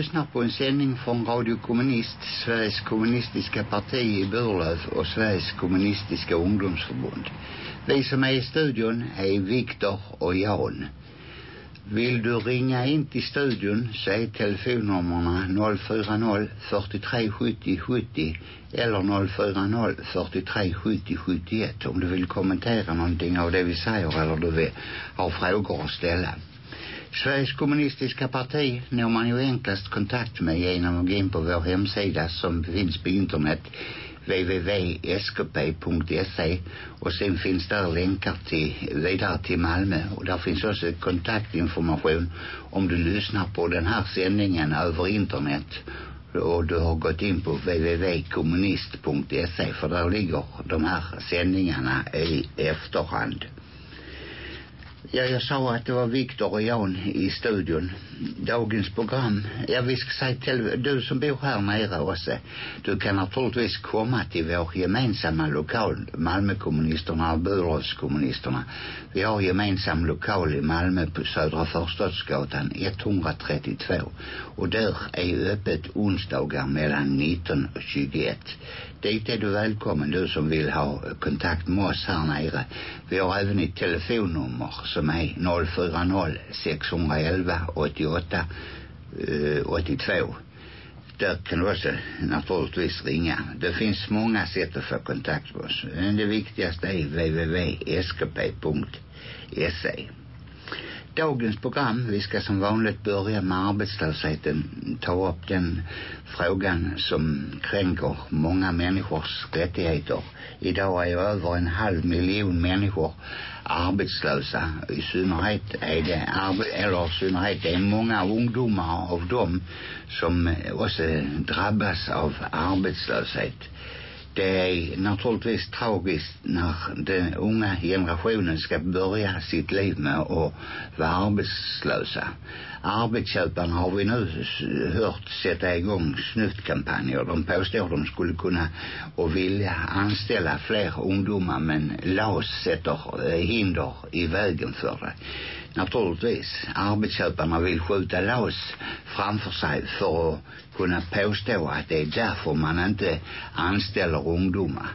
Lyssnar på en sändning från Radio Kommunist, Sveriges kommunistiska parti i Burlöv och Sveriges kommunistiska ungdomsförbund. Vi som är i studion är Viktor och Jan. Vill du ringa in till studion så är telefonnummerna 040 43 70 70 eller 040 43 70 71 om du vill kommentera någonting av det vi säger eller du vill ha frågor att ställa. Sveriges kommunistiska parti når man ju enklast kontakt med genom att gå in på vår hemsida som finns på internet www.skp.se och sen finns där länkar till vidare till Malmö. Och där finns också kontaktinformation om du lyssnar på den här sändningen över internet. Och du har gått in på www.kommunist.se för där ligger de här sändningarna i efterhand. Ja, jag sa att det var Viktor och Jan i studion. Dagens program. Ja, vi ska säga till du som bor här nere också. Du kan naturligtvis komma till vår gemensamma lokal, Malmökommunisterna och Burlövskommunisterna. Vi har gemensam lokal i Malmö på Södra Förstadsgatan 132. Och där är ju öppet onsdagar mellan 19 och 21. Dit är du välkommen du som vill ha kontakt med oss här nere. Vi har även ett telefonnummer som är 040 611 88 82. Där kan du också naturligtvis ringa. Det finns många sätt att få kontakt med oss. Men det viktigaste är www.skp.se. Dagens program, vi ska som vanligt börja med arbetslösheten, ta upp den frågan som kränker många människors rättigheter. Idag är över en halv miljon människor arbetslösa. I synnerhet är det, eller i synnerhet det är många ungdomar av dem som också drabbas av arbetslöshet det är naturligtvis tragiskt när den unga generationen ska börja sitt liv med att vara arbetslösa. Arbetsköparna har vi nu hört sätta igång snuttkampanjer. De påstår de skulle kunna och vilja anställa fler ungdomar men LAS sätter eh, hinder i vägen för det naturligtvis arbetsköparna vill skjuta LAS framför sig för att kunna påstå att det är därför man inte anställer ungdomar.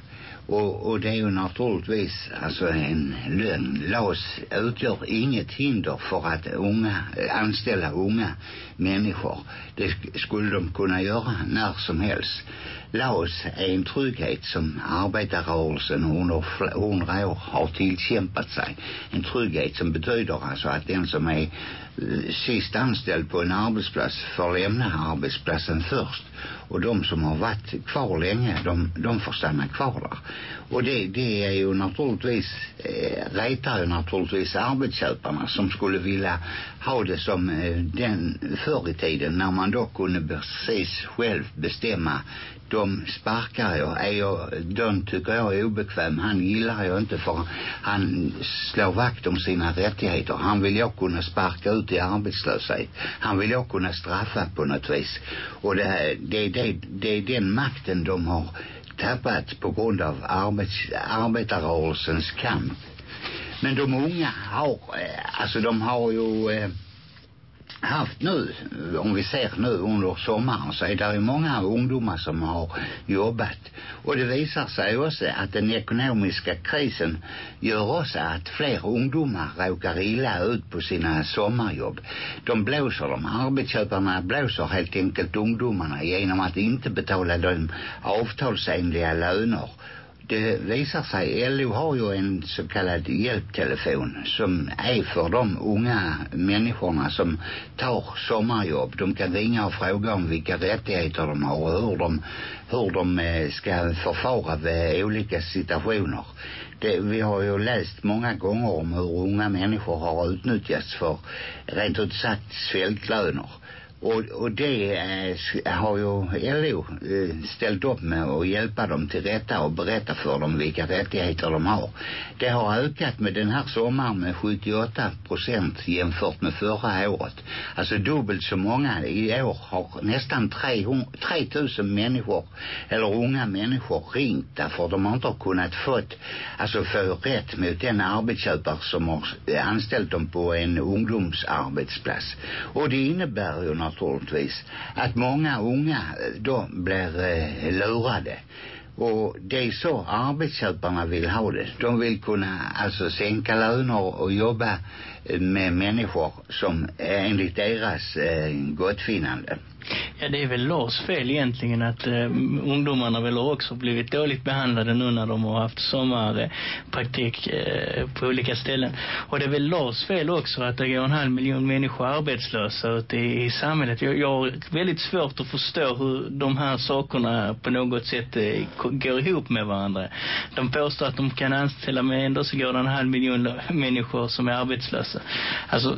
Och, och det är ju naturligtvis alltså en lön. LAS utgör inget hinder för att unga, anställa unga människor. Det skulle de kunna göra när som helst. LAS är en trygghet som arbetarrörelsen under hundra år har tillkämpat sig. En trygghet som betyder alltså att den som øh, är sist anställd på en arbetsplats får lämna arbetsplatsen först och de som har varit kvar länge de, de får stanna kvar där och det, det är ju naturligtvis eh, øh, retar ju naturligtvis arbetsköparna som skulle vilja ha det som eh, den förr i tiden när man då kunde precis själv bestämma de sparkar jag. Är jag den tycker jag är obekväm. Han gillar jag inte för han slår vakt om sina rättigheter. Han vill jag kunna sparka ut i arbetslöshet. Han vill jag kunna straffa på något vis. Och det, det, det, det är den makten de har tappat på grund av arbets, arbetarrörelsens kamp. Men de unga har alltså de har ju eh, haft nu, om vi ser nu under sommaren så är det ju många ungdomar som har jobbat. Och det visar sig också att den ekonomiska krisen gör också att fler ungdomar råkar illa ut på sina sommarjobb. De blåser dem, arbetsköparna blåser helt enkelt ungdomarna genom att inte betala dem avtalsenliga löner det visar sig, LO har ju en så kallad hjälptelefon som är för de unga människorna som tar sommarjobb. De kan ringa och fråga om vilka rättigheter de har och hur de, hur de eh, ska förfara vid olika situationer. Det, vi har ju läst många gånger om hur unga människor har utnyttjats för rent ut sagt svältlöner. Och, och det eh, har ju LO eh, ställt upp med att hjälpa dem till rätta och berätta för dem vilka rättigheter de har. Det har ökat med den här sommaren med 78 procent jämfört med förra året. Alltså dubbelt så många. I år har nästan 300, 3000 människor eller unga människor ringt därför de har inte kunnat fått alltså få rätt mot den arbetsköpare som har anställt dem på en ungdomsarbetsplats. Och det innebär ju naturligtvis att många unga eh, då blir eh, lurade. Och det är så arbetsköparna vill ha det. De vill kunna alltså sänka löner och jobba eh, med människor som eh, enligt deras eh, gottfinnande. Ja, det är väl Lars fel egentligen att eh, ungdomarna väl också blivit dåligt behandlade nu när de har haft sommarpraktik eh, på olika ställen. Och det är väl Lars fel också att det går en halv miljon människor arbetslösa ute i, i samhället. Jag, jag har väldigt svårt att förstå hur de här sakerna på något sätt eh, går ihop med varandra. De påstår att de kan anställa men ändå så går det en halv miljon människor som är arbetslösa. Alltså,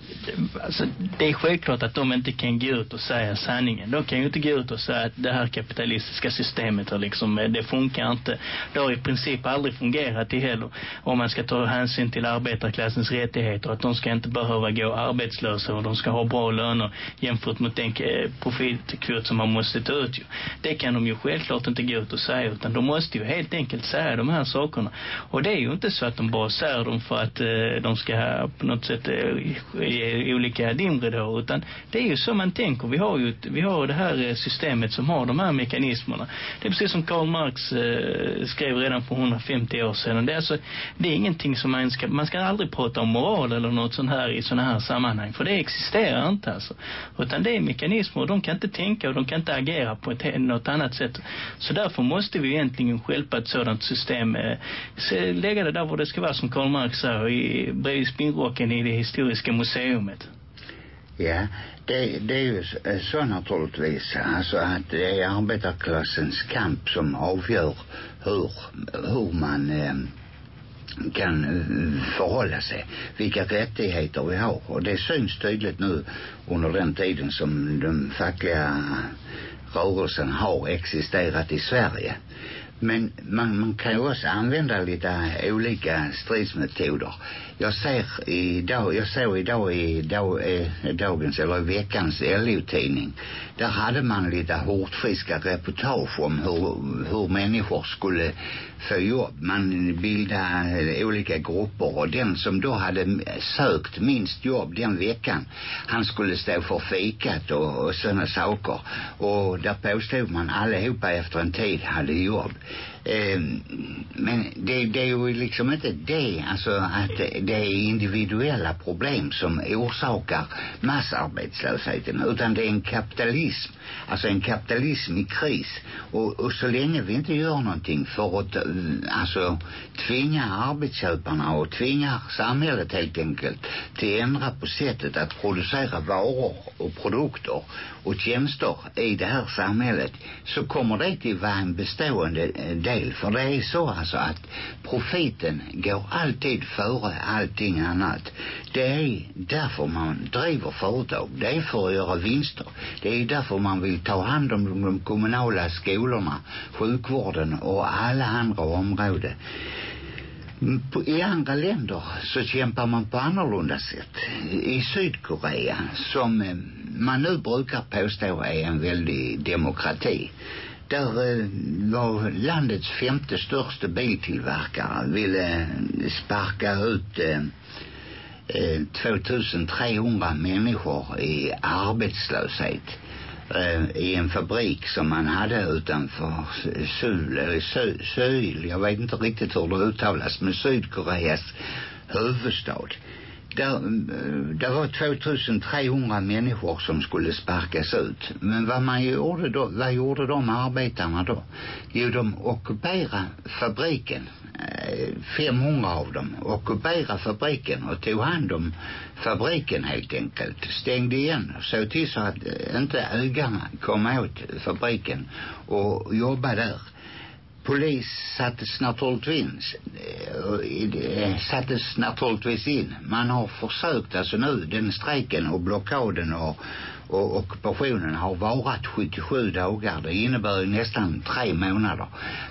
alltså det är självklart att de inte kan gå ut och säga sanningen ingen. De kan ju inte gå ut och säga att det här kapitalistiska systemet har liksom, eh, det funkar inte. Det har i princip aldrig fungerat i heller. Om man ska ta hänsyn till arbetarklassens rättigheter. Att de ska inte behöva gå arbetslösa och de ska ha bra löner jämfört mot den eh, profitkvot som man måste ta ut. Ju. Det kan de ju självklart inte gå ut och säga utan de måste ju helt enkelt säga de här sakerna. Och det är ju inte så att de bara säger dem för att eh, de ska på något sätt eh, ge olika dimridåer utan det är ju så man tänker. Vi har ju, vi har det här eh, systemet som har de här mekanismerna. Det är precis som Karl Marx eh, skrev redan för 150 år sedan. Det är, alltså, det är ingenting som man ska, man ska aldrig prata om moral eller något sånt här i sådana här sammanhang. För det existerar inte alltså. Utan det är mekanismer och de kan inte tänka och de kan inte agera på ett, något annat sätt. Så därför måste vi egentligen skälpa ett sådant system. Eh, lägga det där var det ska vara som Karl Marx sa i, bredvid spinnrocken i det historiska museumet. Ja, det, det är ju så eh, naturligtvis. Alltså att eh, det är arbetarklassens kamp som avgör hur, hur man eh, kan eh, förhålla sig. Vilka rättigheter vi har. Och det syns tydligt nu under den tiden som den fackliga rörelsen har existerat i Sverige. Men man, man kan ju också använda lite olika stridsmetoder. Jag ser idag, jag såg idag i dag, eh, dagens eller veckans LO-tidning. Där hade man lite hårdfriska reportage om hur, hur människor skulle få jobb. Man bildade olika grupper och den som då hade sökt minst jobb den veckan, han skulle stå för fikat och, och sådana saker. Och där påstod man allihopa efter en tid hade jobb. Eh, men det, det är ju liksom inte det, alltså att det är individuella problem som orsakar massarbetslösheten utan det är en kapitalism, alltså en kapitalism i kris. Och, och så länge vi inte gör någonting för att eh, alltså tvinga arbetsköparna och tvinga samhället helt enkelt till att ändra på sättet att producera varor och produkter och tjänster i det här samhället så kommer det till vara en bestående eh, del. För det är så alltså att profiten går alltid före allting annat. Det är därför man driver företag. Det är för att göra vinster. Det är därför man vill ta hand om de kommunala skolorna sjukvården och alla andra områden i andra länder så kämpar man på annorlunda sätt. I Sydkorea som øh, man nu brukar påstå är en väldig demokrati. Där øh, var landets femte största biltillverkare ville sparka ut 2300 människor i arbetslöshet Eh, i en fabrik som man hade utanför Sul, eller Sö, Söil, jag vet inte riktigt hur det uttalas, men Sydkoreas huvudstad. Där, eh, där var 2300 människor som skulle sparkas ut. Men vad man gjorde då, vad gjorde de arbetarna då? Jo, de ockuperade fabriken. Eh, 500 av dem ockuperade fabriken och tog hand om fabriken helt enkelt. Stängde igen och såg till så att eh, inte ägarna kom åt fabriken och jobbade där polis sattes naturligtvis eh, sattes naturligtvis in. Man har försökt alltså nu den strejken och blockaden och, och ockupationen har varat 77 dagar. Det innebär nästan tre månader.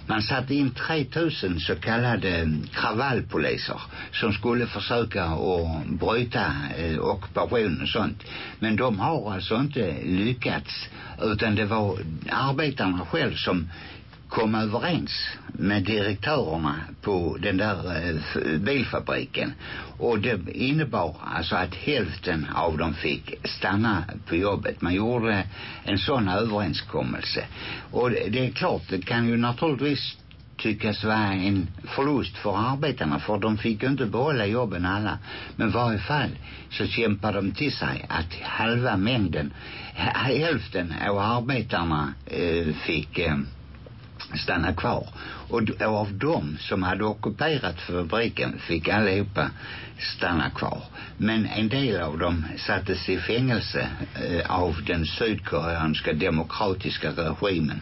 Man satte in 3000 så kallade mm, kravallpoliser som skulle försöka att bryta eh, ockupationen och sånt. Men de har alltså inte lyckats utan det var arbetarna själv som kom överens med direktörerna på den där eh, bilfabriken och det innebar alltså att hälften av dem fick stanna på jobbet. Man gjorde en sån överenskommelse. Och det är klart, det kan ju naturligtvis tyckas vara en förlust för arbetarna för de fick ju inte behålla jobben alla. Men i varje fall så kämpade de till sig att halva mängden, hälften av arbetarna eh, fick eh, stanna kvar. Och, och av dem som hade ockuperat fabriken fick allihopa stanna kvar. Men en del av dem sattes i fängelse eh, av den sydkoreanska demokratiska regimen.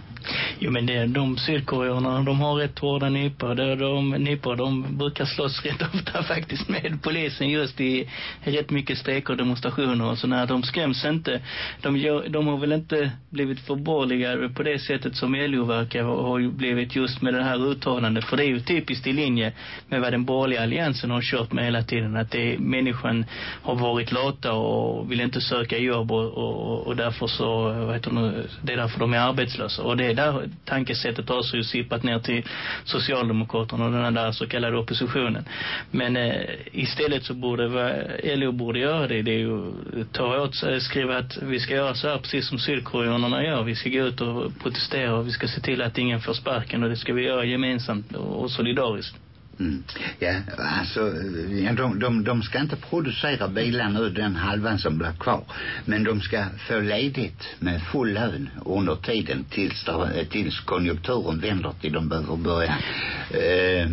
Jo men det, de sydkoreanerna, de har rätt hårda nypor. De, de nypor, de brukar slåss rätt ofta faktiskt med polisen just i rätt mycket strejker och demonstrationer och sådär. De skräms inte. De, gör, de har väl inte blivit förborligade på det sättet som LO verkar ha blivit just med det här uttalandet. För det är ju typiskt i linje med vad den borgerliga alliansen har kört med hela tiden. Att det är, människan har varit lata och vill inte söka jobb och, och, och därför så, vad heter det, det är därför de är arbetslösa. Och det det där tankesättet har så ju sippat ner till Socialdemokraterna och den där så kallade oppositionen. Men eh, istället så borde LO borde göra det. Det är ju ta åt sig, skriva att vi ska göra så här precis som sydkoreanerna gör. Vi ska gå ut och protestera och vi ska se till att ingen får sparken och det ska vi göra gemensamt och solidariskt. Mm. Ja, alltså ja, de, de, de ska inte producera bilar nu den halvan som blir kvar. Men de ska få ledigt med full lön under tiden tills, där, tills konjunkturen vänder till de behöver börja eh,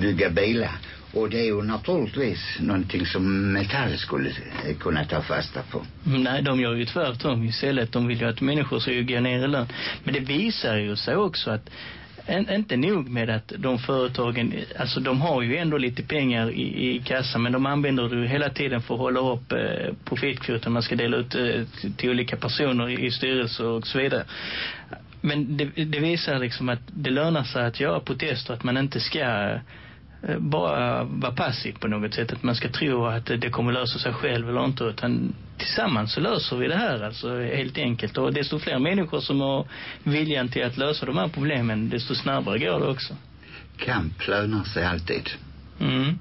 bygga bilar. Och det är ju naturligtvis någonting som Metall skulle eh, kunna ta fasta på. Nej, de gör ju tvärtom istället. De vill ju att människor ska gå ner i lön. Men det visar ju sig också att en, inte nog med att de företagen, alltså de har ju ändå lite pengar i, i kassan men de använder det ju hela tiden för att hålla upp eh, profitkvoten. Man ska dela ut eh, till, olika personer i, i styrelser och så vidare. Men det, det visar liksom att det lönar sig att göra protester, att man inte ska Eh, bara vara passiv på något sätt. Att man ska tro att det kommer lösa sig själv eller inte. Utan tillsammans så löser vi det här alltså helt enkelt. Och desto fler människor som har viljan till att lösa de här problemen, desto snabbare går det också. Kamp lönar sig alltid. Mm.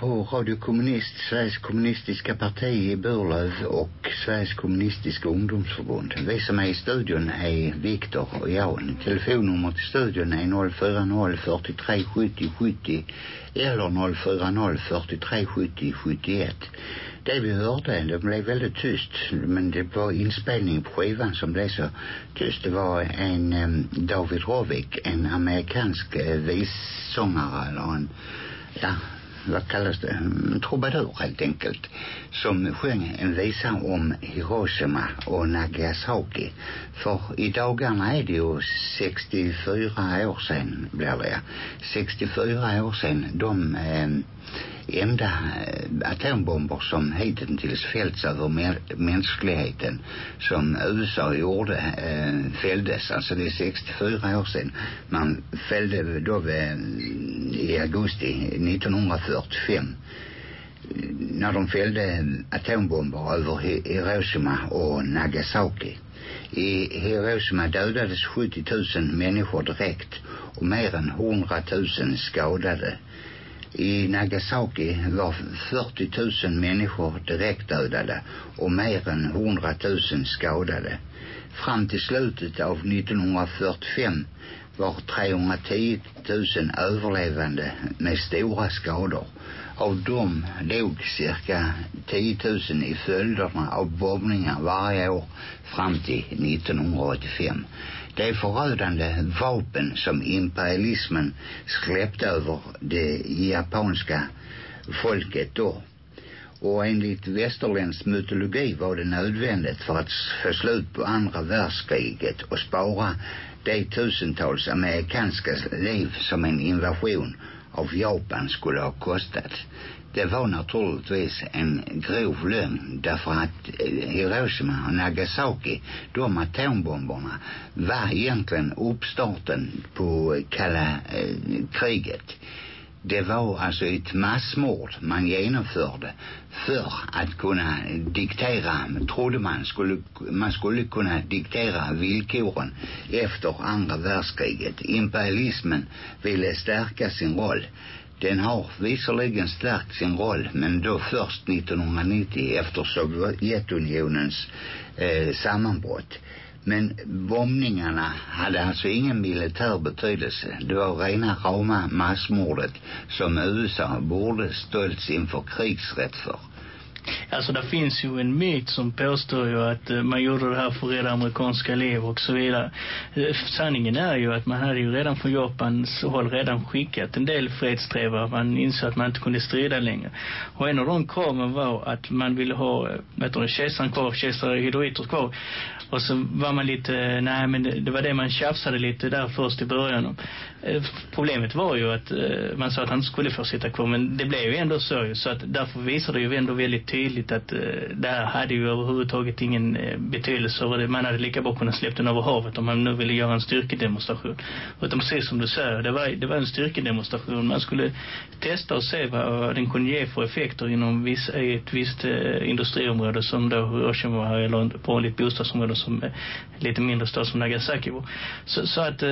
På Radio Kommunist, Sveriges kommunistiska parti i Burlöv och Sveriges kommunistiska ungdomsförbund. Vi som är i studion är Viktor och jag. Telefonnummer till studion är 040 43 70 70 eller 040 43 70 71. Det vi hörde, det blev väldigt tyst, men det var inspelningen på skivan som blev så tyst. Det var en um, David Rovik, en amerikansk eh, uh, vissångare eller en, ja, vad kallas det, mm, en trubadur helt enkelt, som sjöng en visa om Hiroshima och Nagasaki. För i dagarna är det ju 64 år sedan, blir det. 64 år sedan de eh, enda eh, atombomber som hittills fällts över mänskligheten som USA gjorde eh, fälldes. Alltså det är 64 år sedan. Man fällde då vid, eh, i augusti 1945 när de fällde atombomber över Hi- Hiroshima och Nagasaki. I Hiroshima dödades 70 000 människor direkt och mer än 100 000 skadade. I Nagasaki var 40 000 människor direkt dödade och mer än 100 000 skadade. Fram till slutet av 1945 var 310 000 överlevande med stora skador. Av dem dog cirka 10 000 i följderna av bombningar varje år fram till 1985. Det är förödande vapen som imperialismen släppte över det japanska folket då. Och enligt västerländsk mytologi var det nödvändigt för att få slut på andra världskriget och spara de tusentals amerikanska liv som en invasion av Japan skulle ha kostat. Det var naturligtvis en grov lögn därför att eh, Hiroshima och Nagasaki, de atombomberna, var egentligen uppstarten på kalla eh, kriget. Det var alltså ett massmord man genomförde för att kunna diktera, trodde man skulle, man skulle kunna diktera villkoren efter andra världskriget. Imperialismen ville stärka sin roll. Den har visserligen stärkt sin roll men då först 1990 efter Sovjetunionens eh, sammanbrott. Men bombningarna hade alltså ingen militär betydelse. Det var rena rama massmordet som USA borde stått inför krigsrätt för. Alltså det finns ju en myt som påstår ju att eh, man gjorde det här för att rädda amerikanska liv och så vidare. Eh, sanningen är ju att man hade ju redan från Japans håll redan skickat en del fredsträvare. Man insåg att man inte kunde strida längre. Och en av de kraven var att man ville ha, eh, vet du, kejsaren kvar, kejsare Hirohito kvar. Och så var man lite, nej men det, det var det man tjafsade lite där först i början. om. Eh, problemet var ju att eh, man sa att han skulle få sitta kvar men det blev ju ändå så ju. Så att därför visar det ju ändå väldigt tydligt att eh, det här hade ju överhuvudtaget ingen eh, betydelse över det. Man hade lika bra kunnat släppt den över havet om man nu ville göra en styrkedemonstration. Utan precis som du säger, det var, det var en styrkedemonstration. Man skulle testa och se vad den kunde ge för effekter inom viss, ett visst eh, industriområde som då Hiroshima var eller ett vanligt bostadsområde som eh, lite mindre stad som Nagasaki var. Så, så att eh,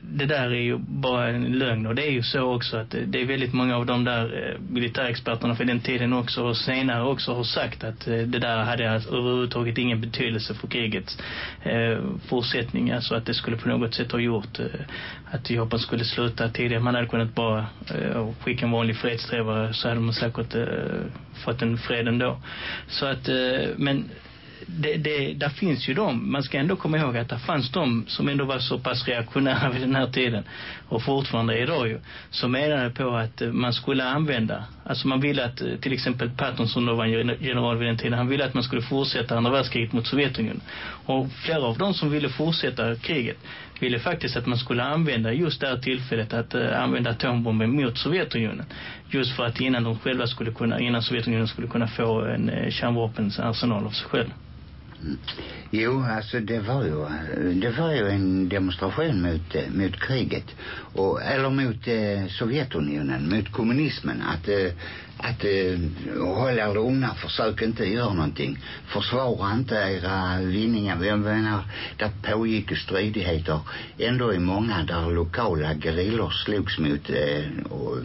det där är ju bara en lögn och det är ju så också att det är väldigt många av de där eh, militärexperterna för den tiden också och senare också har sagt att eh, det där hade alltså överhuvudtaget ingen betydelse för krigets eh, fortsättning. Alltså att det skulle på något sätt ha gjort eh, att Japan skulle sluta tidigare. Man hade kunnat bara eh, skicka en vanlig fredsträvare så hade man säkert eh, fått en fred ändå. Så att, eh, men det, det, där finns ju de, man ska ändå komma ihåg att det fanns de som ändå var så pass reaktionära vid den här tiden och fortfarande är idag ju, som menade på att eh, man skulle använda, alltså man ville att eh, till exempel Patton som då var en general vid den tiden, han ville att man skulle fortsätta andra världskriget mot Sovjetunionen. Och flera av de som ville fortsätta kriget ville faktiskt att man skulle använda just det här tillfället att uh, använda atombomber mot Sovjetunionen. Just för att innan de själva skulle kunna, innan Sovjetunionen skulle kunna få en uh, kärnvapensarsenal av sig själv. Jo, alltså det var ju, det var ju en demonstration mot, mot kriget. Och, eller mot eh, Sovjetunionen, mot kommunismen. Att, eh, att eh, hålla er lugna, försök inte göra någonting. Försvara inte era vinningar. Jag menar, där pågick ju stridigheter ändå i många där lokala gerillor slogs mot eh, och,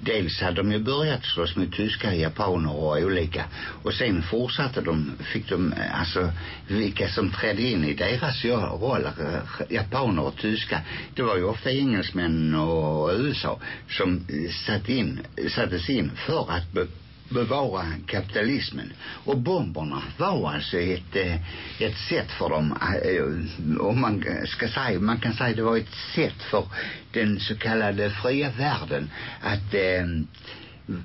dels hade de ju börjat slåss med tyska, japaner och olika. Och sen fortsatte de, fick de, eh, alltså vilka som trädde in i deras roller, eh, japaner och tyska. Det var ju ofta engelsmän och USA som eh, satt in, sattes in för att bevara kapitalismen. Och bomberna var alltså ett, eh, ett sätt för dem, eh, om man ska säga, man kan säga det var ett sätt för den så kallade fria världen att eh, Mm.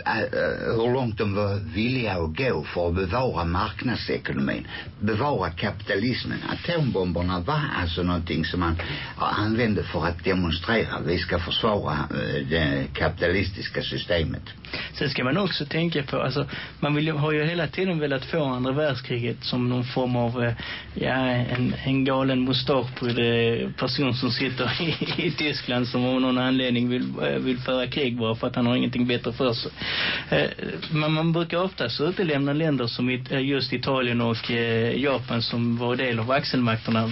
hur långt de var villiga att gå för att bevara marknadsekonomin, bevara kapitalismen. Atombomberna var alltså någonting som man använde för att demonstrera. Vi ska försvara eh, det kapitalistiska systemet. Sen ska man också tänka på, alltså man vill, har ju hela tiden velat få andra världskriget som någon form av, eh, ja, en, en galen mustasch på det person som sitter i, i Tyskland som av någon anledning vill, eh, vill föra krig bara för att han har ingenting bättre för sig. Eh, men man brukar oftast utelämna länder som it- eh, just Italien och eh, Japan som var del av axelmakterna.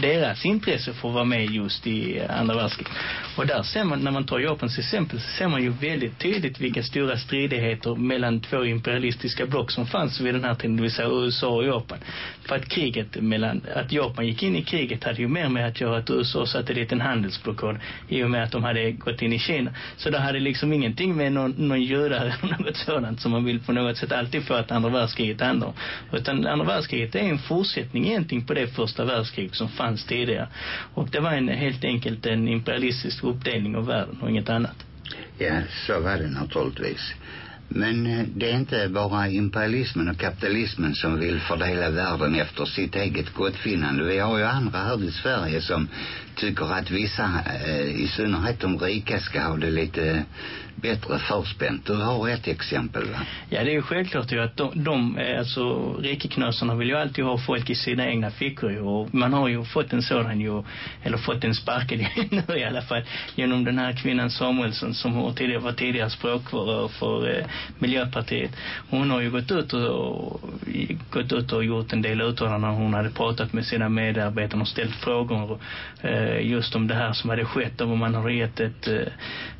Deras intresse för att vara med just i andra världskriget. Och där ser man, när man tar Japans exempel, så ser man ju väldigt tydligt vilka stora stridigheter mellan två imperialistiska block som fanns vid den här tiden, det vill säga USA och Japan. För att kriget mellan, att Japan gick in i kriget hade ju mer med att göra att USA satte dit en handelsblockad i och med att de hade gått in i Kina. Så det hade liksom ingenting med någon, någon judar eller något sådant som man vill på något sätt alltid få att andra världskriget handlar. Utan andra världskriget är en fortsättning egentligen på det första världskriget som fanns tidigare. Och det var en, helt enkelt en imperialistisk uppdelning av världen och inget annat. Ja, så var det naturligtvis. Men eh, det är inte bara imperialismen och kapitalismen som vill fördela världen efter sitt eget gottfinnande. Vi har ju andra här i Sverige som tycker att vissa, eh, i synnerhet de rika, ska ha det lite eh, bättre förspänt. Du har ett exempel va? Ja, det är ju självklart ju att de, de eh, alltså rikeknösarna vill ju alltid ha folk i sina egna fickor ju. Och man har ju fått en sådan ju, eller fått en sparkad nu i alla fall, genom den här kvinnan Samuelsson som har tidigare, var tidigare språkrör för eh, Miljöpartiet. Hon har ju gått ut och, och gått ut och gjort en del uttalanden. Hon hade pratat med sina medarbetare och ställt frågor eh, Eh, just om det här som hade skett. om man har gett ett, eh,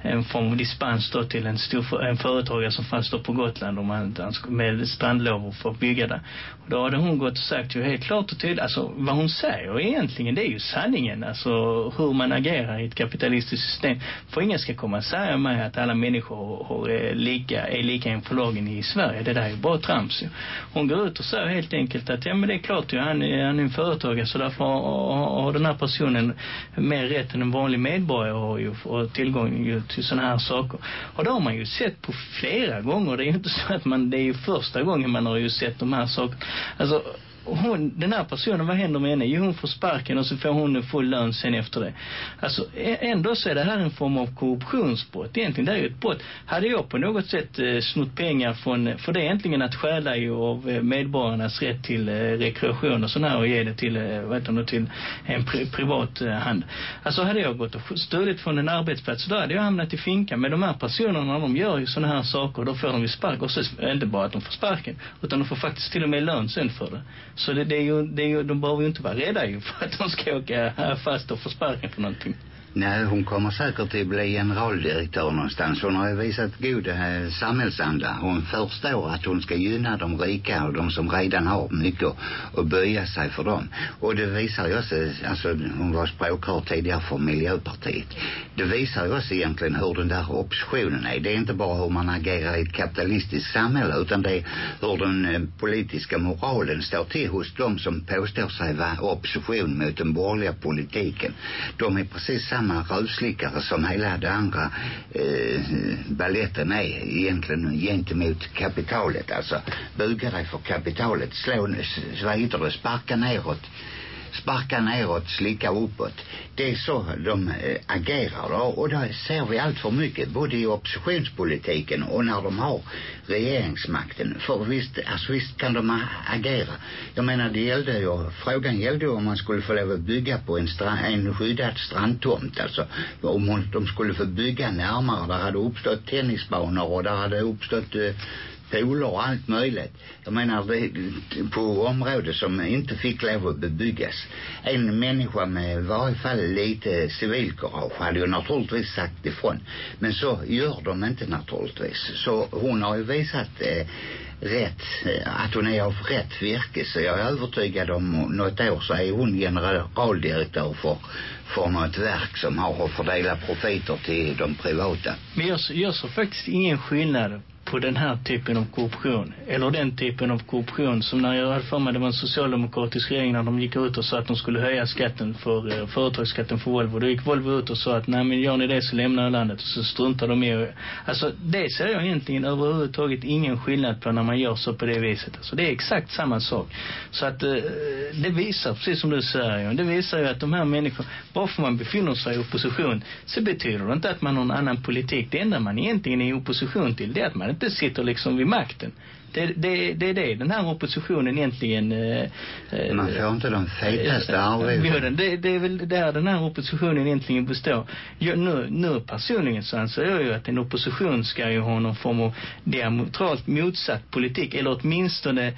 en form av dispens då till en stor en företagare som fanns då på Gotland om man, han med strandlov för att bygga där. Och då hade hon gått och sagt ju helt klart och tydligt, alltså vad hon säger egentligen det är ju sanningen, alltså hur man agerar i ett kapitalistiskt system. För ingen ska komma och säga mig att alla människor har, är eh, lika, är lika inför lagen i Sverige. Det där är ju bara trams ju. Hon går ut och säger helt enkelt att ja men det är klart ju, han, han är en företagare så därför har, har, har den här personen mer rätt än en vanlig medborgare har ju och tillgång ju till sådana här saker. Och det har man ju sett på flera gånger. Det är ju inte så att man, det är ju första gången man har ju sett de här sakerna. Alltså, hon, den här personen, vad händer med henne? Jo, hon får sparken och så får hon en full lön sen efter det. Alltså, ändå så är det här en form av korruptionsbrott. Egentligen, det är ju ett brott. Hade jag på något sätt eh, snott pengar från, eh, för det är egentligen att stjäla ju av eh, medborgarnas rätt till eh, rekreation och sådär och ge det till, eh, vad heter det, till en pri, privat eh, hand. Alltså hade jag gått och stulit från en arbetsplats, då hade jag hamnat i finkan. Men de här personerna, de gör ju sådana här saker, då får de ju spark. Och så är det inte bara att de får sparken, utan de får faktiskt till och med lön sen för det. Så det, det är ju, det är ju, de behöver ju inte vara rädda ju för att de ska åka fast och få sparken för någonting. Nej, hon kommer säkert att bli generaldirektör någonstans. Hon har ju visat god eh, samhällsanda. Hon förstår att hon ska gynna de rika och de som redan har mycket och, böja sig för dem. Och det visar ju också, alltså hon var språkrör tidigare för Miljöpartiet. Det visar ju också egentligen hur den där oppositionen är. Det är inte bara hur man agerar i ett kapitalistiskt samhälle utan det är hur den eh, politiska moralen står till hos de som påstår sig vara opposition mot den borgerliga politiken. De är precis samma samma rövslickare som hela det andra eh, balletten är egentligen gentemot kapitalet. Alltså buga dig för kapitalet, slå, s- vad heter det, sparka neråt sparka neråt, slicka uppåt. Det är så de eh, agerar då. Och det ser vi allt för mycket, både i oppositionspolitiken och när de har regeringsmakten. För visst, alltså visst kan de agera. Jag menar, det gällde ju, frågan gällde ju om man skulle få lov att bygga på en, stra, en skyddad strandtomt. Alltså, om hon, de skulle få bygga närmare. Där hade uppstått tennisbanor och där hade uppstått eh, poler och allt möjligt. Jag menar det, på områden som inte fick lov att bebyggas. En människa med i varje fall lite civilkurage hade ju naturligtvis sagt ifrån. Men så gör de inte naturligtvis. Så hon har ju visat eh, rätt, eh, att hon är av rätt virke. Så jag är övertygad om något år så är hon generaldirektör för, för något verk som har att fördela profiter till de privata. Men jag, jag såg faktiskt ingen skillnad på den här typen av korruption. Eller den typen av korruption som när jag hade för mig det var en socialdemokratisk regering när de gick ut och sa att de skulle höja skatten för eh, företagsskatten för Volvo. Då gick Volvo ut och sa att nej men gör ni det så lämnar jag landet och så struntar de i och- Alltså det ser jag egentligen överhuvudtaget ingen skillnad på när man gör så på det viset. Alltså det är exakt samma sak. Så att eh, det visar, precis som du säger, John, det visar ju att de här människorna, bara för man befinner sig i opposition så betyder det inte att man har en annan politik. Det enda man egentligen är i opposition till det är att man inte inte sitter liksom vid makten. Det, det, det är det den här oppositionen egentligen... Eh, eh, Man får inte de fetaste eh, arvodena. det, det är väl där den här oppositionen egentligen består. Jag, nu, nu personligen så anser jag ju att en opposition ska ju ha någon form av diametralt motsatt politik. Eller åtminstone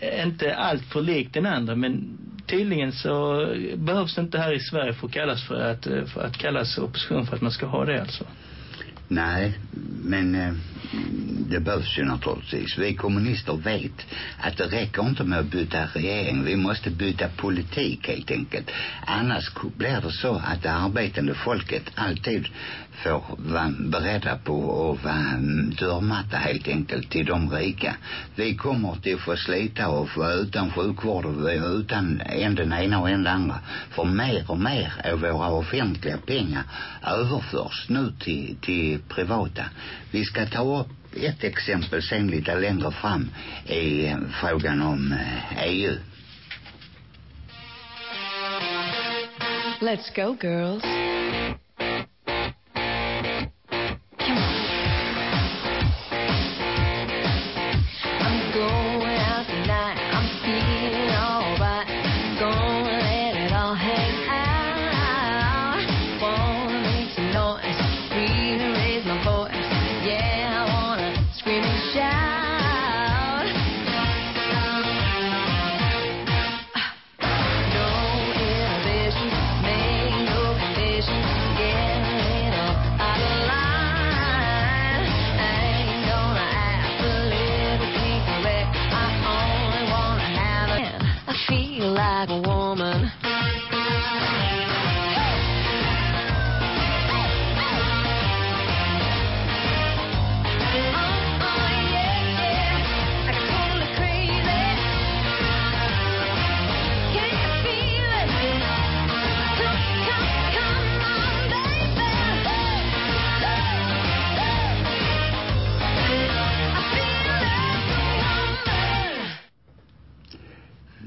eh, inte allt för lik den andra. Men tydligen så behövs det inte här i Sverige för att kallas för att, eh, för att kallas opposition för att man ska ha det alltså. Nej, men eh, det behövs ju naturligtvis. Vi kommunister vet att det räcker inte med att byta regering. Vi måste byta politik helt enkelt. Annars blir det så att det arbetande folket alltid får vara beredda på att vara dörrmatta helt enkelt till de rika. Vi kommer till att få slita och få vara utan sjukvård och utan en den ena och en den andra. För mer och mer av våra offentliga pengar överförs nu till, till privata. Vi ska ta upp ett exempel sen lite längre fram i frågan om eh, EU. Let's go, girls.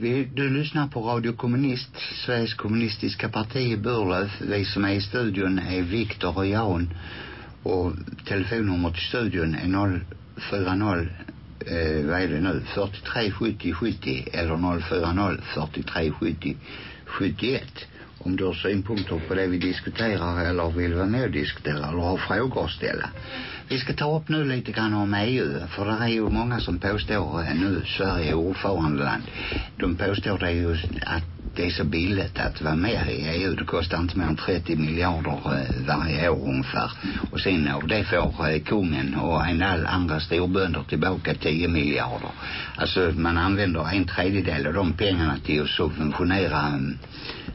Vi, du lyssnar på Radio Kommunist, Sveriges kommunistiska parti i Burlöv. Vi som är i studion är Viktor och Jan. Och telefonnumret till studion är 040, eh, vad är det nu, 43 70 70 eller 040 43 70 71. Om du har synpunkter på det vi diskuterar eller vill vara med och diskutera eller har frågor att ställa. Vi ska ta upp nu lite grann om EU. För det är ju många som påstår nu Sverige är ordförandeland. De påstår det ju att det är så billigt att vara med i EU. Det kostar inte mer än 30 miljarder øh, varje år ungefär. Och sen av det får øh, kungen och en all andra storbönder tillbaka 10 miljarder. Alltså man använder en tredjedel av de pengarna till att subventionera øh,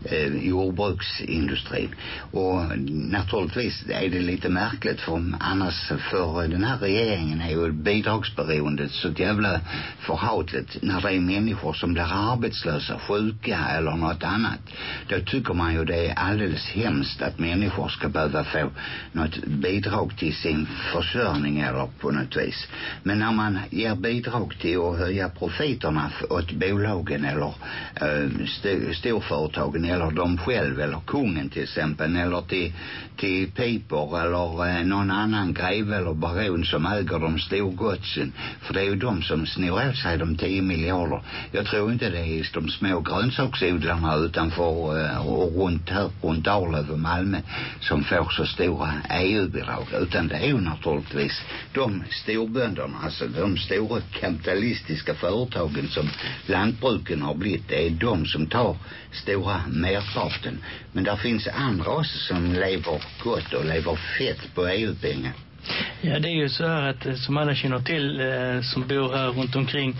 eh, jordbruksindustrin. Och naturligtvis är det lite märkligt för annars för den här regeringen är ju bidragsberoendet så jävla förhatligt när det är människor som blir arbetslösa, sjuka eller något annat. Då tycker man ju det är alldeles hemskt att människor ska behöva få något bidrag till sin försörjning eller på något vis. Men när man ger bidrag till att höja profiterna åt bolagen eller eh, st- storföretagen eller de själv eller kungen till exempel eller till, till Piper eller eh, någon annan greve eller baron som äger de storgodsen. För det är ju de som snor åt sig de 10 miljarder. Jag tror inte det är de små grönsaksodlarna utanför eh, och runt här, runt Arlöv och Malmö som får så stora EU-bidrag. Utan det är ju naturligtvis de storbönderna, alltså de stora kapitalistiska företagen som lantbruken har blivit. Det är de som tar stora merparten. Men där finns andra också som lever gott och lever fett på EU-pengar. Ja, det är ju så här att eh, som alla känner till eh, som bor här runt omkring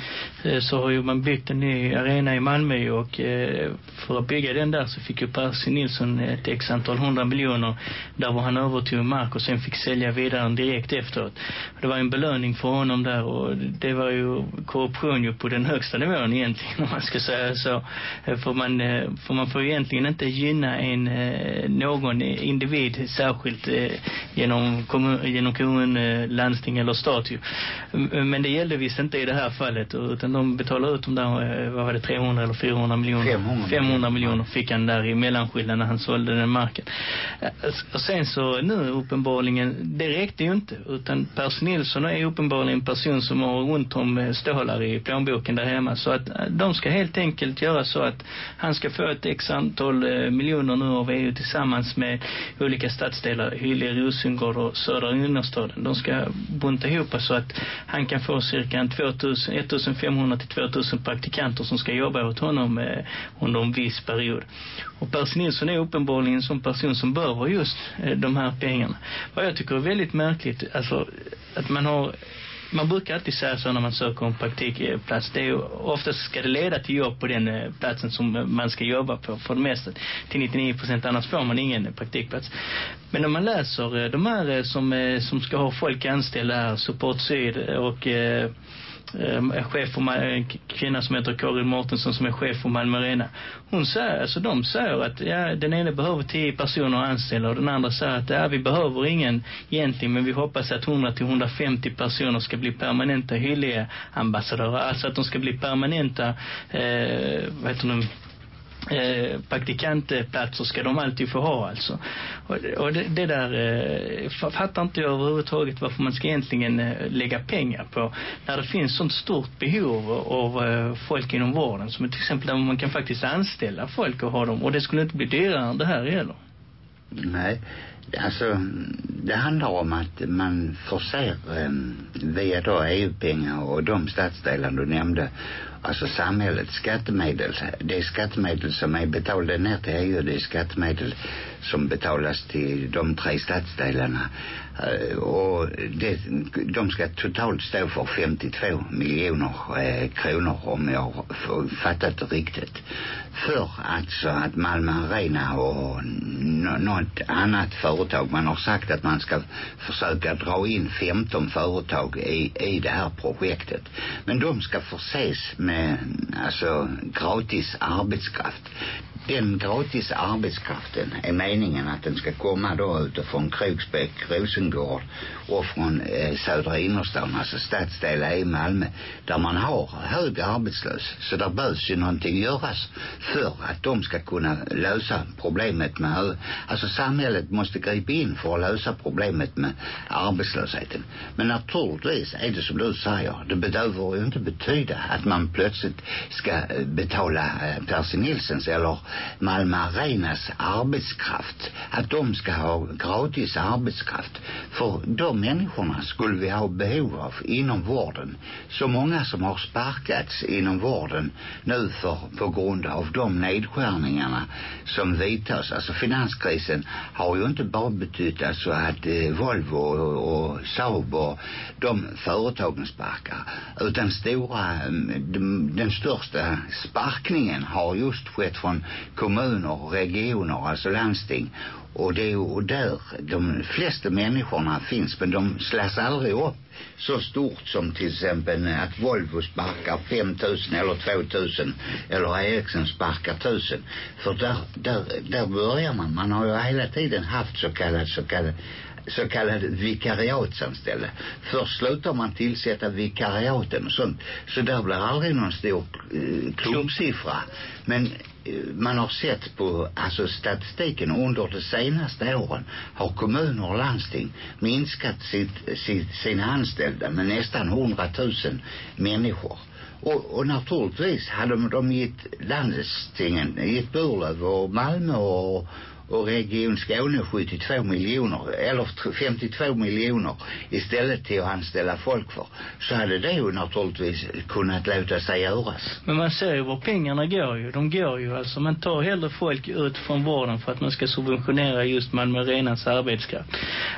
eh, så har ju man byggt en ny arena i Malmö och eh, för att bygga den där så fick ju Percy Nilsson ett x antal hundra miljoner där var han övertog mark och sen fick sälja vidare direkt efteråt. Det var en belöning för honom där och det var ju korruption ju på den högsta nivån egentligen om man ska säga så. Eh, för man, eh, för man får ju egentligen inte gynna en, någon individ särskilt eh, genom, kommun, genom kommun, eh, landsting eller stat ju. M- Men det gällde visst inte i det här fallet utan de betalade ut de där, eh, vad var det, 300 eller 400 miljoner? 500. 500 miljoner fick han där i mellanskillnad när han sålde den marken. Eh, Och sen så nu uppenbarligen, det räckte ju inte utan Percy Nilsson är uppenbarligen en person som har ont om stålar i plånboken där hemma så att de ska helt enkelt göra så att han ska få ett x antal miljoner nu av EU tillsammans med olika stadsdelar, Hyllie, Rosengård och södra innerstaden. De ska bunta ihop så att han kan få cirka en 2000, 1500 till 2000 praktikanter som ska jobba åt honom eh, under en viss period. Och Percy Nilsson är uppenbarligen en sån person som behöver just eh, de här pengarna. Vad jag tycker är väldigt märkligt, alltså att man har man brukar alltid säga så när man söker en praktikplats. Det är ju, oftast ska det leda till jobb på den eh, platsen som eh, man ska jobba på för det mesta. Till 99 procent annars får man ingen eh, praktikplats. Men när man läser de här som, som ska ha folk anställda här, Support Syd och eh, chef för en kvinna som heter Karin Mårtensson som är chef för Malmö Arena. Hon säger, alltså de säger att ja, den ena behöver tio personer anställda och den andra säger att ja, vi behöver ingen egentligen men vi hoppas att 100 till 150 personer ska bli permanenta hylliga ambassadörer. Alltså att de ska bli permanenta, eh, vad heter de, eh, praktikantplatser ska de alltid få ha alltså. Och, och det, det där eh, fattar inte jag överhuvudtaget varför man ska egentligen eh, lägga pengar på när det finns sånt stort behov av eh, folk inom vården som till exempel där man kan faktiskt anställa folk och ha dem och det skulle inte bli dyrare än det här heller. Nej, alltså det handlar om att man förser eh, via då EU-pengar och de stadsdelar du nämnde, alltså samhällets skattemedel. Det är skattemedel som är betalade ner till EU, det är skattemedel som betalas till de tre stadsdelarna. Eh, och det, de ska totalt stå för 52 miljoner eh, kronor om jag har fattat det riktigt. För alltså att Malmö Arena och nå- något annat företag, man har sagt att man ska försöka dra in 15 företag i, i det här projektet. Men de ska förses med alltså gratis arbetskraft. Den gratis arbetskraften är meningen att den ska komma då utifrån Kroksbäck, Rosengård och från eh, södra innerstan, alltså stadsdelar i Malmö, där man har hög arbetslös. Så där behövs ju någonting göras för att de ska kunna lösa problemet med Alltså samhället måste gripa in för att lösa problemet med arbetslösheten. Men naturligtvis är det som du säger, det behöver ju inte betyda att man plötsligt ska eh, betala eh, Percy Nilsens eller Malmö Arenas arbetskraft. Att de ska ha gratis arbetskraft. För de människorna skulle vi ha behov av inom vården. Så många som har sparkats inom vården nu för, på grund av de nedskärningarna som vidtas. Alltså finanskrisen har ju inte bara betytt alltså att eh, Volvo och, och Saab och de företagen sparkar. Utan stora, de, den största mm, sparkningen har just skett från kommuner, och regioner, alltså landsting. Och det är ju där de flesta människorna finns, men de slås aldrig upp så stort som till exempel att Volvo sparkar 5000 eller 2000 eller Ericsson sparkar 1000. För där, där, där börjar man. Man har ju hela tiden haft så kallat, så kallat, så kallade vikariatsanställda. Först slutar man tillsätta vikariaten och sånt. Så där blir aldrig någon stor eh, klumpsiffra. Men man har sett på alltså statistiken under de senaste åren har kommuner och landsting minskat sitt, sitt, sina anställda med nästan 100 000 människor. Och, och naturligtvis hade de gett landstingen, gett Burlöv och Malmö och, och Region Skåne 72 miljoner, eller 52 miljoner istället till att anställa folk för, så hade det ju naturligtvis kunnat låta sig göras. Men man ser ju var pengarna går ju. De går ju alltså, man tar hellre folk ut från vården för att man ska subventionera just Malmö Renas arbetskraft.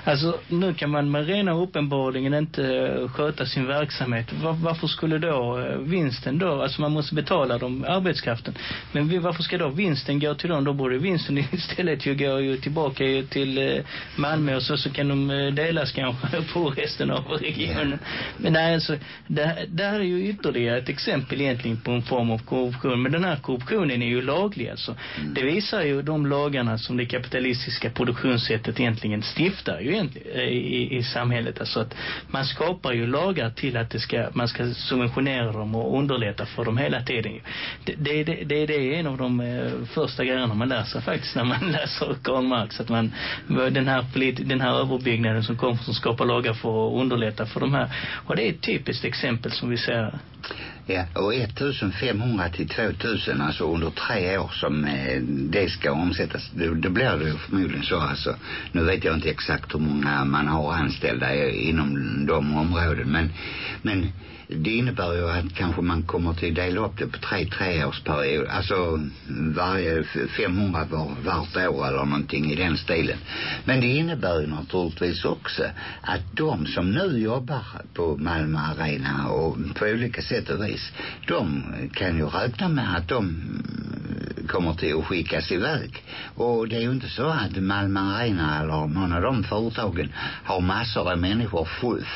Alltså, nu kan Malmö Rena uppenbarligen inte eh, sköta sin verksamhet. Var, varför skulle då eh, vinsten då, alltså man måste betala dem arbetskraften. Men vi, varför ska då vinsten gå till dem? Då borde vinsten istället vet ju går ju tillbaka ju till eh, Malmö och så, så kan de eh, delas kanske på resten av regionen. Men nej, alltså, det, det här är ju ytterligare ett exempel egentligen på en form av korruption. Men den här korruptionen är ju laglig alltså. Det visar ju de lagarna som det kapitalistiska produktionssättet egentligen stiftar ju egentligen eh, i, i samhället. Alltså att man skapar ju lagar till att det ska, man ska subventionera dem och underlätta för dem hela tiden. Det, det, det, det, är en av de första grejerna man lär sig faktiskt när man läser Karl Marx. Att man, den här, polit, den här överbyggnaden som kommer som skapar lagar för att underlätta för de här. Och det är ett typiskt exempel som vi ser. Ja, och 1500 till 2000, alltså under tre år som eh, det ska omsättas, då, det blir det ju förmodligen så alltså. Nu vet jag inte exakt hur många man har anställda inom de områden, men, men det innebär ju att kanske man kommer till dela upp det på tre treårsperiod, alltså varje 500 var, vart år eller någonting i den stilen. Men det innebär ju naturligtvis också att de som nu jobbar på Malmö Arena och på olika sätt och vis, de kan ju räkna med att de kommer till att skickas iväg. Och det är ju inte så att Malmö Arena eller någon av de företagen har massor av människor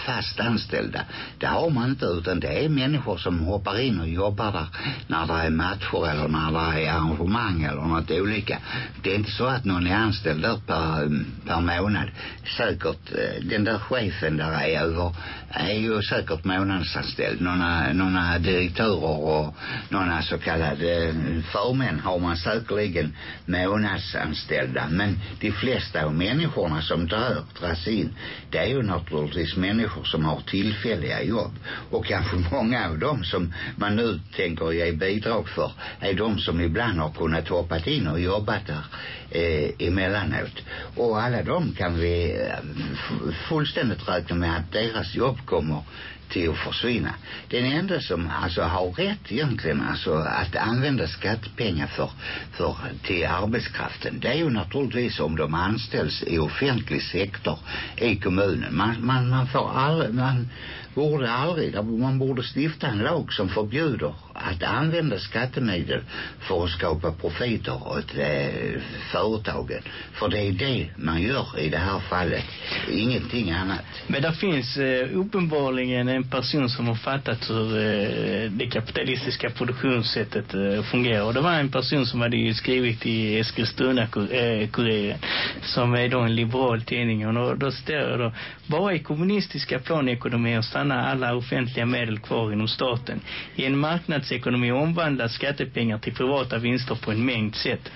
fast anställda. Det har man inte utan det är människor som hoppar in och jobbar där när det är matcher eller när det är arrangemang eller något olika. Det är inte så att någon är anställd där per, per månad. Säkert, eh, den där chefen där är över, är ju säkert månadsanställd. Några, några direktörer och några så kallade eh, förmän har man säkerligen månadsanställda. Men de flesta av människorna som drar, dras in, det är ju naturligtvis människor som har tillfälliga jobb. Och kanske många av dem som man nu tänker ge bidrag för är de som ibland har kunnat hoppat in och jobbat där eh, emellanåt. Och alla de kan vi eh, fullständigt räkna med att deras jobb kommer till att försvinna. Den enda som alltså har rätt egentligen alltså att använda skattepengar för, för till arbetskraften det är ju naturligtvis om de anställs i offentlig sektor i kommunen. Man, man, man får aldrig, man borde aldrig, man borde stifta en lag som förbjuder att använda skattemedel för att skapa profiter åt eh, företagen. För det är det man gör i det här fallet. Ingenting annat. Men där finns eh, uppenbarligen en person som har fattat hur eh, det kapitalistiska produktionssättet eh, fungerar. Och det var en person som hade ju skrivit i Eskilstuna-Kuriren, som är då en liberal tidning. Och då, då står det då, bara i kommunistiska planekonomier stannar alla offentliga medel kvar inom staten. I en marknads marknadsekonomi omvandla skattepengar till privata vinster på en mängd sätt.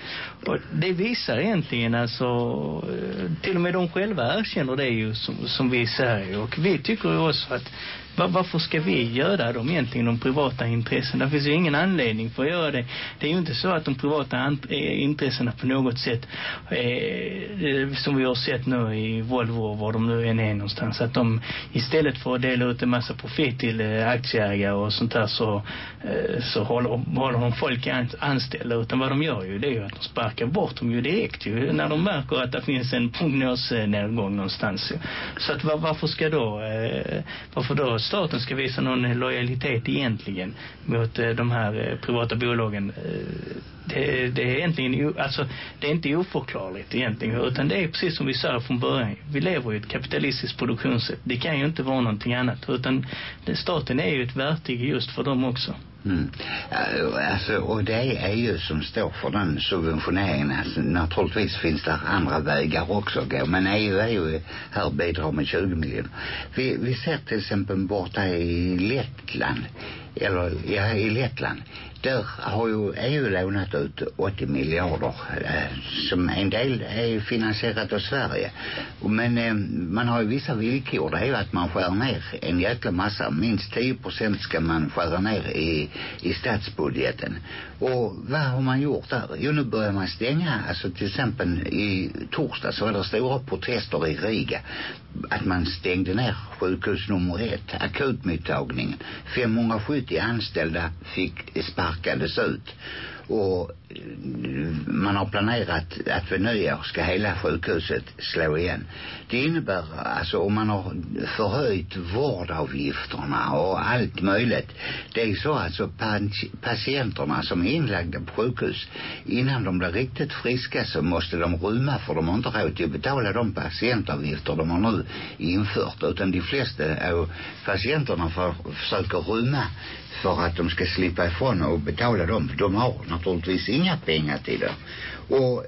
Och det visar egentligen alltså, eh, till och med de själva erkänner det ju som, som vi säger. Och vi tycker ju också att var, varför ska vi göra dem egentligen de privata intressena? Det finns ju ingen anledning för att göra det. Det är ju inte så att de privata eh, intressena på något sätt, eh, eh, som vi har sett nu i Volvo var de nu än är någonstans, att de istället för att dela ut en massa profit till eh, aktieägare och sånt där så, eh, så håller, håller de folk anställda. Utan vad de gör ju, det är ju att de sparkar bort dem ju direkt ju, när de märker att det finns en prognosnedgång någonstans. ju. Så att var, varför ska då, eh, varför då staten ska visa någon lojalitet egentligen mot eh, de här eh, privata bolagen. Eh, det, det är egentligen, alltså det är inte oförklarligt egentligen utan det är precis som vi sa från början. Vi lever i ett kapitalistiskt produktionssätt. Det kan ju inte vara någonting annat utan staten är ju ett verktyg just för dem också. Mm. Ja, Alltså, och det är ju som står för den subventioneringen. Alltså, naturligtvis finns det andra vägar också att gå. Men EU är ju här bidrar med 20 miljoner. Vi, vi ser till exempel borta i Lettland. Eller ja, i Lettland. Där har ju EU lånat ut 80 miljarder. Eh, som en del är finansierat av Sverige. Och Men eh, man har ju vissa villkor. Det är ju att man skär ner en jäkla massa. Minst 10 procent ska man skära ner i, i statsbudgeten. Och vad har man gjort där? Jo, nu börjar man stänga. Alltså till exempel i torsdag så var det stora protester i Riga. Att man stängde ner sjukhus nummer ett, akutmottagningen. 570 anställda fick sparkades ut. och eh, man har planerat att vid nyår ska hela sjukhuset slå igen. Det innebär alltså om man har förhöjt vårdavgifterna och allt möjligt. Det är så alltså patienterna som är inlagda på sjukhus innan de blir riktigt friska så måste de rymma för de har inte råd till att betala de patientavgifter de har nu infört utan de flesta av patienterna för, försöker rymma för att de ska slippa ifrån och betala dem. De har naturligtvis inga pengar till det. Och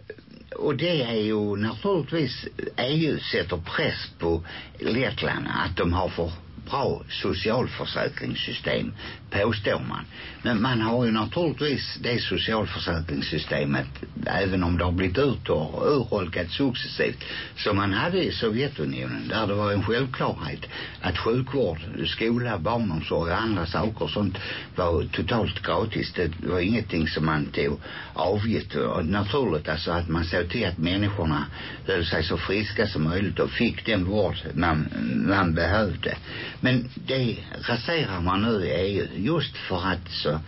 och det är ju naturligtvis EU sätter press på Lettland att de har för bra socialförsäkringssystem påstår man. Men man har ju naturligtvis det socialförsäkringssystemet även om det har blivit ut och urholkat successivt som man hade i Sovjetunionen där det var en självklarhet att sjukvård, skola, barnomsorg och andra saker och sånt var totalt gratis. Det var ingenting som man tog avgift och naturligt alltså att man såg till att människorna höll sig så friska som möjligt och fick den vård man, man behövde. Men det raserar man nu i EU just för att så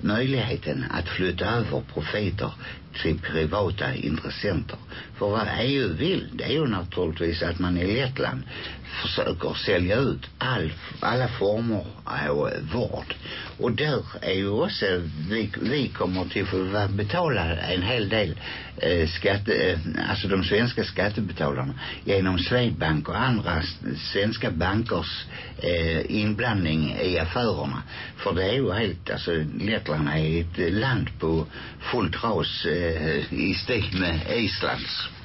möjligheten att flytta över profiter till privata intressenter. För vad EU vill, det är ju naturligtvis att man i Lettland försöker sälja ut all, alla former av vård. Och där är ju också, vi, vi kommer till att betala en hel del eh, skatte, eh, alltså de svenska skattebetalarna genom Swedbank och andra svenska bankers eh, inblandning i affärerna. För det är ju helt, alltså Lettland är ett land på fullt ras eh, Eh, i stil med Islands.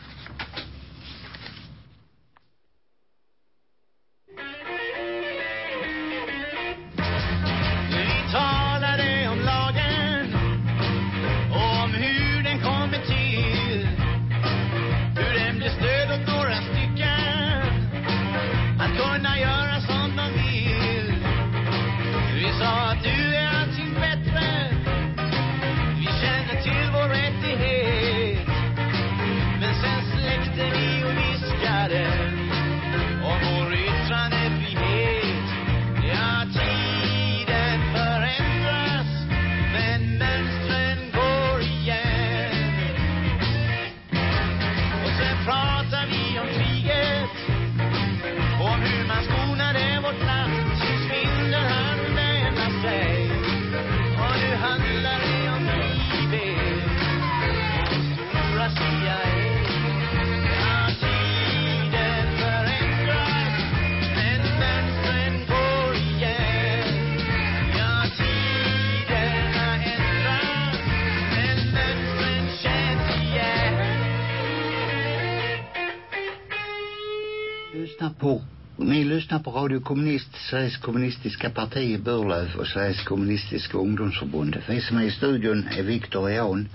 Lyssnar på Radio Kommunist, Sveriges kommunistiska parti i Burlöv och Sveriges kommunistiska ungdomsförbund. Vi som är i studion är Viktor och Jan.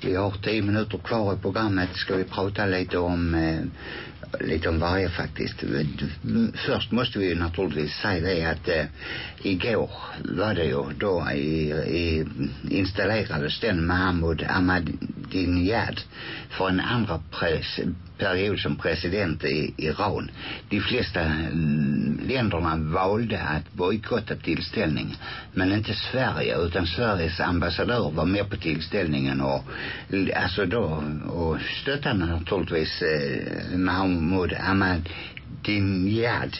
Vi har tio minuter kvar i programmet. Ska vi prata lite om eh, lite om varje faktiskt. Först måste vi ju naturligtvis säga det att eh, igår var det ju då i, eh, i eh, installerades den Mahmoud Ahmadinejad för en andra pres, period som president i Iran. De flesta mm, länderna valde att bojkotta tillställningen. Men inte Sverige utan Sveriges ambassadör var med på tillställningen och alltså då och stöttade naturligtvis eh, Mahmoud Ahmadinejad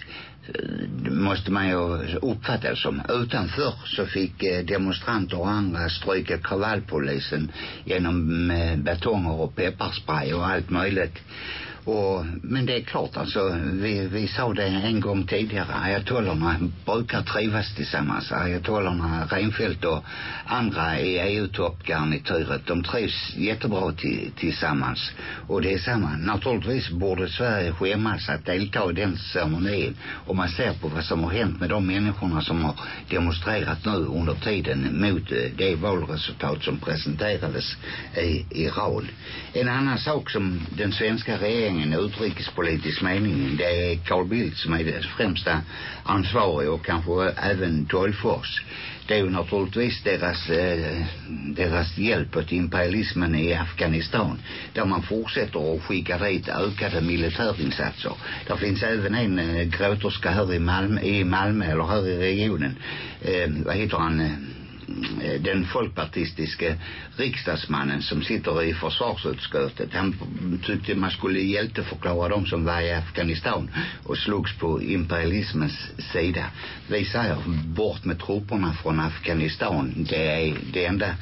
måste man ju uppfatta det som. Utanför så fick eh, demonstranter och andra stryka kravallpolisen genom eh, batonger och pepparspray och allt möjligt. Och, men det är klart alltså, vi, vi sa det en gång tidigare, ayatollerna brukar trivas tillsammans. Ayatollerna Reinfeldt och andra i EU-toppgarnituret, de trivs jättebra till, tillsammans. Och det är samma, naturligtvis borde Sverige skämmas att delta i den ceremonin. Om man ser på vad som har hänt med de människorna som har demonstrerat nu under tiden mot eh, det valresultat som presenterades i Iran. En annan sak som den svenska regeringen regeringen utrikespolitisk mening. Det är Carl Bildt som är det främsta ansvarig och kanske även Tolfors. Det är ju naturligtvis deras, eh, deras hjälp åt imperialismen i Afghanistan. Där man fortsätter att skicka dit ökade militärinsatser. Där finns även en eh, gråterska här i Malmö, i Malmö eller här i regionen. Eh, vad heter han? Eh, Eh, den folkpartistiske riksdagsmannen som sitter i försvarsutskottet. Han tyckte man skulle hjälteförklara de som var i Afghanistan och slogs på imperialismens sida. Vi säger bort med trupperna från Afghanistan. Det är det enda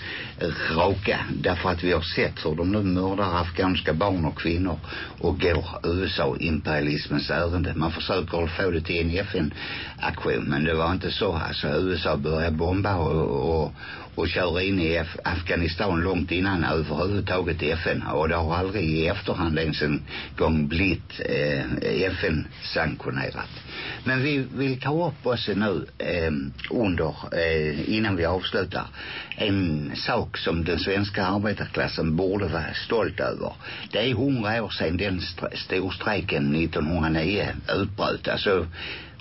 raka. Därför att vi har sett hur de nu mördar afghanska barn och kvinnor och går USA imperialismens ärende. Man försöker få det till en FN-aktion men det var inte så. Alltså USA började bomba och, och, och och köra in i Af Afghanistan långt innan överhuvudtaget FN och det har aldrig i efterhand ens en gång blivit eh, øh, FN-sanktionerat. Men vi vill ta upp också nu eh, under, eh, innan vi avslutar, en sak som den svenska arbetarklassen borde vara stolt över. Det är hundra år sedan den storstrejken 1909 utbröt. Alltså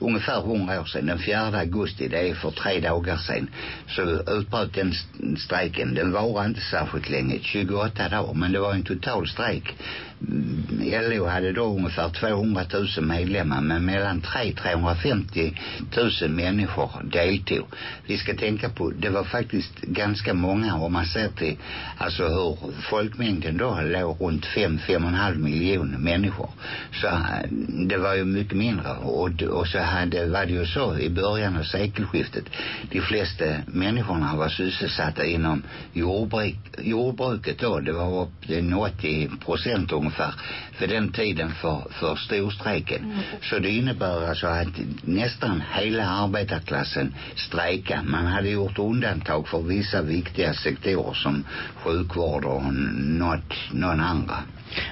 ungefär hundra år sedan, den 4 augusti, det är för tre dagar sedan, så utbröt den strejken. Den var inte särskilt länge, 28 dagar, men det var en total strejk. LO hade då ungefär 200 000 medlemmar men mellan 3 350 000 människor deltog. Vi ska tänka på, det var faktiskt ganska många om man ser till alltså hur folkmängden då låg runt 5-5,5 miljoner människor. Så eh, det var ju mycket mindre och, och så hade, var det ju så i början av sekelskiftet de flesta människorna var sysselsatta inom jordbruk, jordbruket då. Det var upp till 80 procent ungefär för den tiden för, för storstrejken. Mm. Så det innebär alltså att nästan hela arbetarklassen strejkade. Man hade gjort undantag för vissa viktiga sektorer som sjukvård och något, någon andra.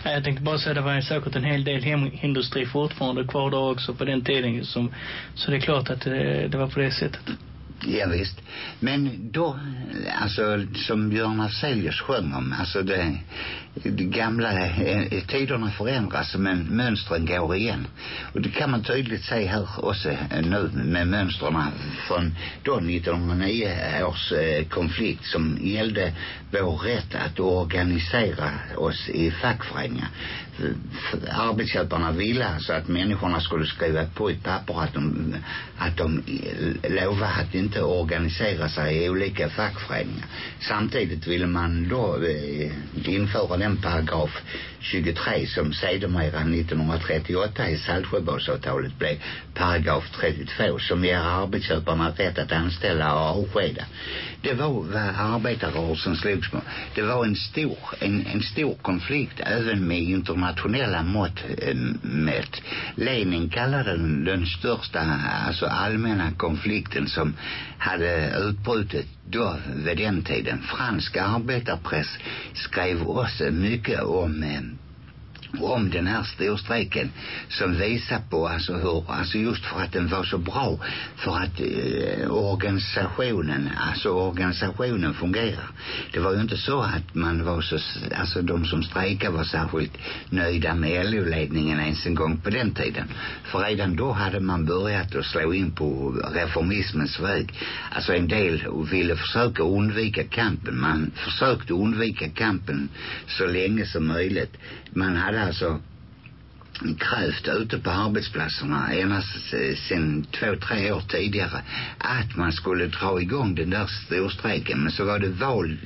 Jag tänkte bara säga att det var säkert en hel del hemindustri fortfarande kvar då också på den tiden. Som, så det är klart att det, det var på det sättet. Ja, visst. Men då, alltså som Björn Afzelius sjöng om, alltså det, det gamla, eh, tiderna förändras men mönstren går igen. Och det kan man tydligt se här också eh, nu med mönstren från då 1909 års eh, konflikt som gällde vår rätt att organisera oss i fackföreningar. Arbetsköparna ville alltså att människorna skulle skriva på ett papper att de, de lovade att inte organisera sig i olika fackföreningar. Samtidigt ville man då eh, införa den paragraf 23 som sedermera 1938 i Saltsjöbadsavtalet blev paragraf 32 som ger arbetsköparna rätt att anställa och avskeda. Det var vad arbetarrörelsen slogs med. Det var en stor, en, en stor konflikt även med internationella mått eh, mätt. Lenin kallade den den största, alltså allmänna konflikten som hade utbrutit då vid den tiden. Fransk arbetarpress skrev också mycket om eh, om den här storstrejken som visar på alltså hur, alltså just för att den var så bra för att eh, organisationen, alltså organisationen fungerar. Det var ju inte så att man var så, alltså de som strejkade var särskilt nöjda med LO-ledningen ens en gång på den tiden. För redan då hade man börjat att slå in på reformismens väg. Alltså en del ville försöka undvika kampen. Man försökte undvika kampen så länge som möjligt. Man hade alltså krävt ute på arbetsplatserna ena eh, sen två, tre år tidigare att man skulle dra igång den där storstrejken. Men så var det val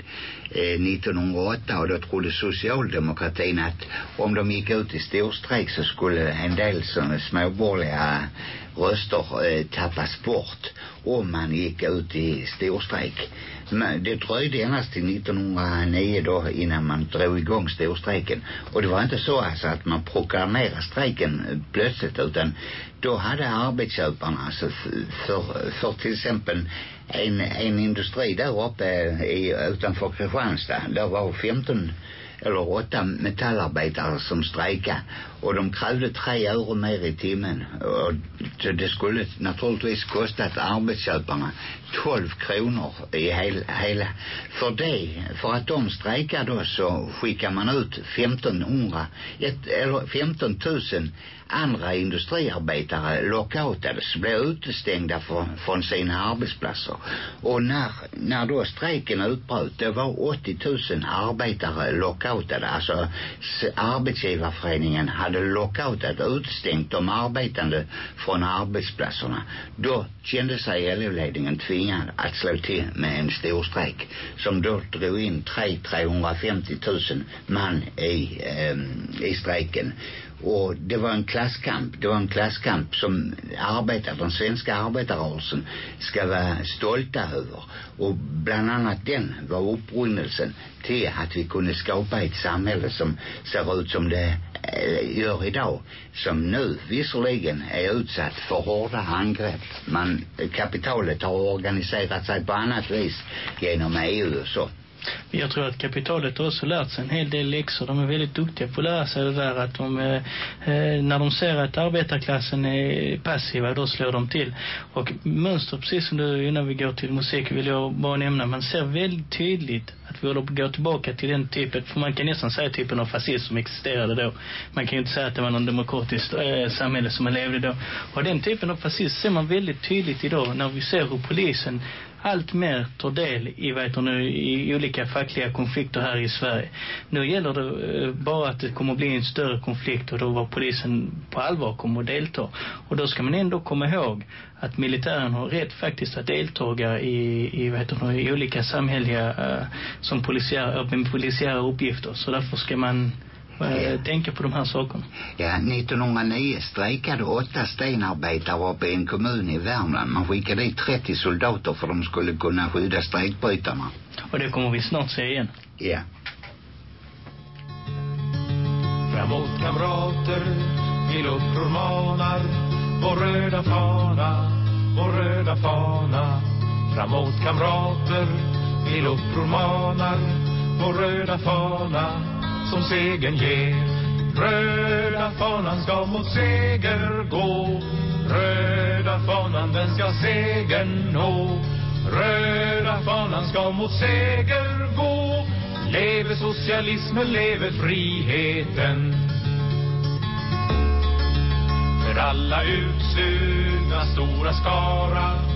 eh, 1908 och då trodde socialdemokratin att om de gick ut i storstrejk så skulle en del sådana eh, småborgerliga röster eh, tappas bort om man gick ut i storstrejk. Men det dröjde endast till 1909 då innan man drog igång storstrejken. Och det var inte så alltså att man proklamerade strejken øh, plötsligt utan då hade arbetsköparna alltså för, för till exempel en, en industri där uppe øh, i, utanför Kristianstad. Där var 15 eller åtta metallarbetare som strejkade och de krävde tre euro mer i timmen och det skulle naturligtvis kostat arbetsköparna 12 kronor i hela, hela för det, för att de strejkade då så skickar man ut 1500 ett, eller 15 000 andra industriarbetare lockoutades, blev utestängda från, från sina arbetsplatser. Och när, när då strejken utbröt, det var 80 000 arbetare lockoutade. Alltså s- arbetsgivarföreningen hade lockoutat, utstängt de arbetande från arbetsplatserna. Då kände sig LO-ledningen tvingad att slå till med en stor strejk som då drog in 350 000 man i, eh, i strejken. Och det var en klasskamp. Det var en klasskamp som arbetar, den svenska arbetarrörelsen ska vara stolta över. Och bland annat den var upprinnelsen till att vi kunde skapa ett samhälle som ser ut som det Eh, gör idag. Som nu visserligen är utsatt för hårda angrepp. Man, kapitalet har organiserat sig på annat vis genom EU och så. Jag tror att kapitalet har också lärt sig en hel del läxor. De är väldigt duktiga på att lära sig det där att de, eh, eh, när de ser att arbetarklassen är passiva, då slår de till. Och mönster, precis som du, innan vi går till musik, vill jag bara nämna, man ser väldigt tydligt att vi håller på att gå tillbaka till den typen, för man kan nästan säga typen av fascism som existerade då. Man kan ju inte säga att det var någon demokratiskt eh, samhälle som man levde då. Och den typen av fascism ser man väldigt tydligt idag när vi ser hur polisen allt mer tar del i, vet nu, i olika fackliga konflikter här i Sverige. Nu gäller det eh, bara att det kommer att bli en större konflikt och då var polisen på allvar kommer att delta. Och då ska man ändå komma ihåg att militären har rätt faktiskt att deltaga i, i, vet du, nu, i olika samhälleliga uh, som polisiära, eh, polisiära uppgifter. Så därför ska man eh, tänka på de här sakerna. Ja, 1909 strejkade åtta stenarbetare uppe i en kommun i Värmland. Man skickade dit 30 soldater för de skulle kunna skydda strejkbrytarna. Och det kommer vi snart se igen. Ja. Framåt kamrater, till uppror manar Vår röda fana, vår röda fana Framåt kamrater, till uppror manar Vår röda fana, som segern ger. Röda fanan ska mot seger gå. Röda fanan, den ska segern nå. Röda fanan ska mot seger gå. Leve socialismen, leve friheten. För alla utsugna stora skara